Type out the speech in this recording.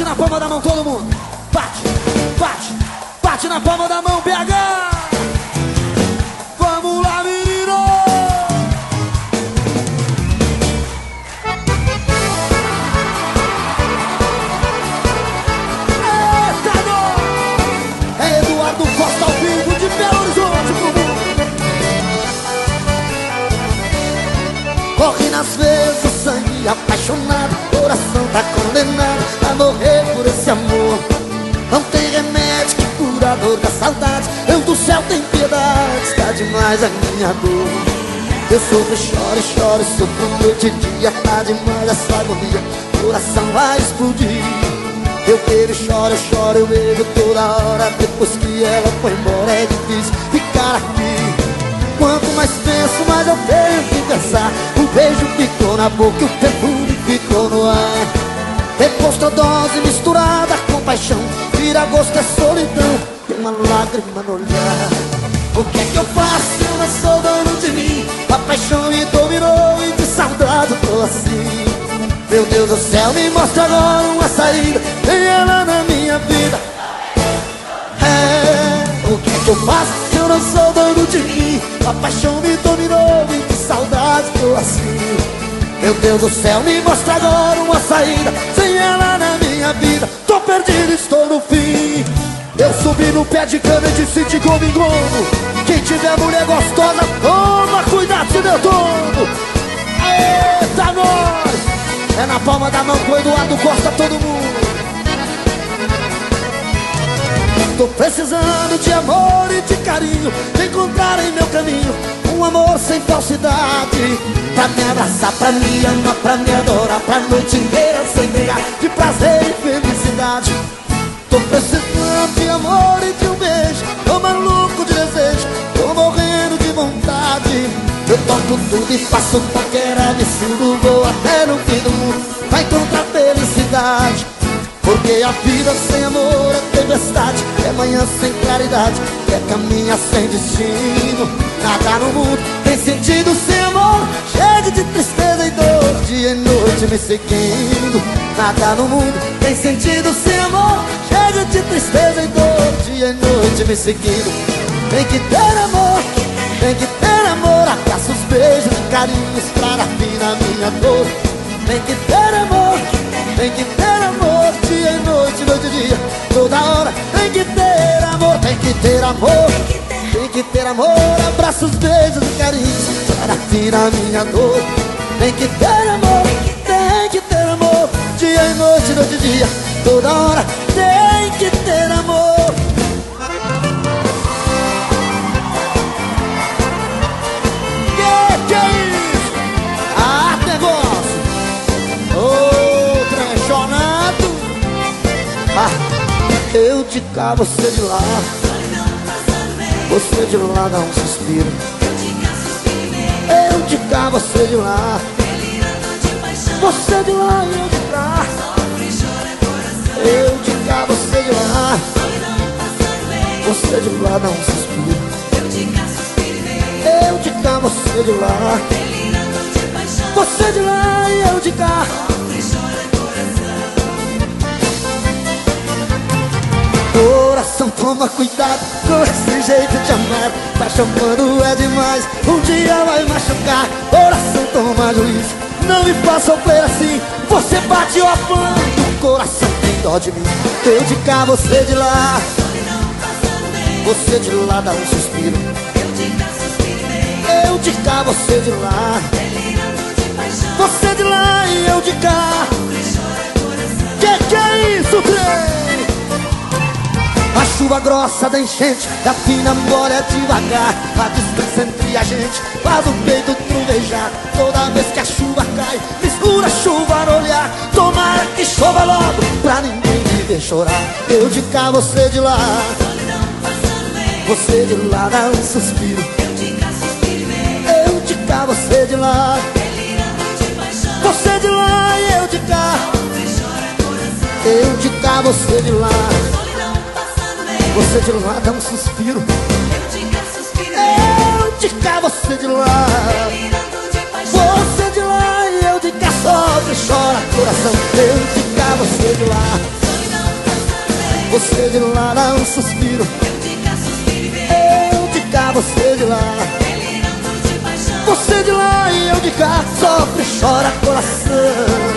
Bate na palma da mão todo mundo. Bate, bate, bate na palma da mão, BH. Vamos lá, menino. É Eduardo Costa ao vivo de Belo Horizonte pro mundo. Corre nas veias o sangue apaixonado Não tem remédio que cura a dor da saudade Deus do céu tem piedade, está demais a minha dor. Eu sofro, choro, choro, sofro noite e dia Tá demais essa agonia, coração vai explodir. Eu bebo, choro, choro, eu bebo toda hora. Depois que ela foi embora é difícil ficar aqui. Quanto mais penso, mais eu tenho que pensar. O beijo ficou na boca, o perfume ficou no ar. Depois dose misturada com paixão Vira gosto, é solidão, tem uma lágrima no olhar. O que é que eu faço? Eu sou dono de mim? A paixão me dominou e de saudade tô assim. Meu Deus do céu, me mostra agora uma saída. Tem ela na minha vida. É, o que é que eu faço? Eu não sou dono de mim? A paixão me dominou e de saudade tô assim. Meu Deus do céu, me mostra agora uma saída. Sem ela na minha vida, perdido, estou no fim. Eu subi no pé de cana e disse de gomo em gomo Quem tiver mulher gostosa, toma cuidado se deu todo Eita, nós! É na palma da mão com o Eduardo Costa, todo mundo. Tô precisando de amor e de carinho De encontrar em meu caminho Um amor sem falsidade. Pra me abraçar, pra me amar, pra me adorar Eu toco tudo e faço paquera Me sinto vou até no fim do mundo. Pra encontrar felicidade porque a vida sem amor é tempestade. É manhã sem claridade É caminha sem destino. Nada no mundo tem sentido sem amor. Chega de tristeza e dor Dia e noite me seguindo. Nada no mundo tem sentido sem amor. Chega de tristeza e dor Dia e noite me seguindo. Tem que ter amor Tem que ter Abraços, beijos carinhos Pra na minha dor. Tem que ter amor Tem que ter amor Dia e noite, noite e dia Toda hora. Tem que ter amor Tem que ter amor Tem que ter amor. Abraços, beijos carinhos fim na minha dor. Tem que ter amor Tem que ter amor Dia e noite, noite e dia Toda hora Eu de cá, você de lá. Você de lá dá um suspiro. Eu de cá, você de lá. Você de lá e eu de cá. Eu de cá, você de lá. Você de lá dá um suspiro. Eu de cá, você de lá. Você de lá e eu de cá Coração, toma cuidado com esse jeito de amar. Paixão quando é demais, um dia vai machucar. Coração, toma juízo, não me faça sofrer assim. Você bate eu apanho, coração tem dó de mim. Eu de cá, você de lá. Você de lá dá um suspiro. Eu de cá, você de lá. Você de lá e eu de cá A chuva grossa da enchente Da fina molha devagar. A distância entre a gente Faz o peito trovejar. Toda vez que a chuva cai Mistura chuva no olhar. Tomara que chova logo Pra ninguém me ver chorar. Eu de cá, você de lá. Você de lá dá um suspiro. Eu de cá, você de lá. Você de lá e eu de cá. Eu de cá, você de lá você de lá dá um suspiro. Eu de cá, você de lá. Você de lá e eu de cá Sofre, chora, coração. Eu de cá, você de lá. Você de lá dá um suspiro. Eu de cá suspiro e Eu de cá, você de lá. Você de lá e eu de cá Sofre, chora, coração